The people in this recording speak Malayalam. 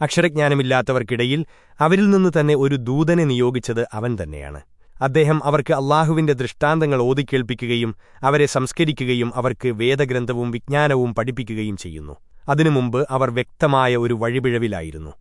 അക്ഷരജ്ഞാനമില്ലാത്തവർക്കിടയിൽ അവരിൽ നിന്ന് തന്നെ ഒരു ദൂതനെ നിയോഗിച്ചത് അവൻ തന്നെയാണ്. അദ്ദേഹം അവർക്ക് അള്ളാഹുവിന്റെ ദൃഷ്ടാന്തങ്ങൾ ഓതിക്കേൾപ്പിക്കുകയും അവരെ സംസ്കരിക്കുകയും അവർക്ക് വേദഗ്രന്ഥവും വിജ്ഞാനവും പഠിപ്പിക്കുകയും ചെയ്യുന്നു. അതിനു മുമ്പ് അവർ വ്യക്തമായ ഒരു വഴിപിഴവിലായിരുന്നു.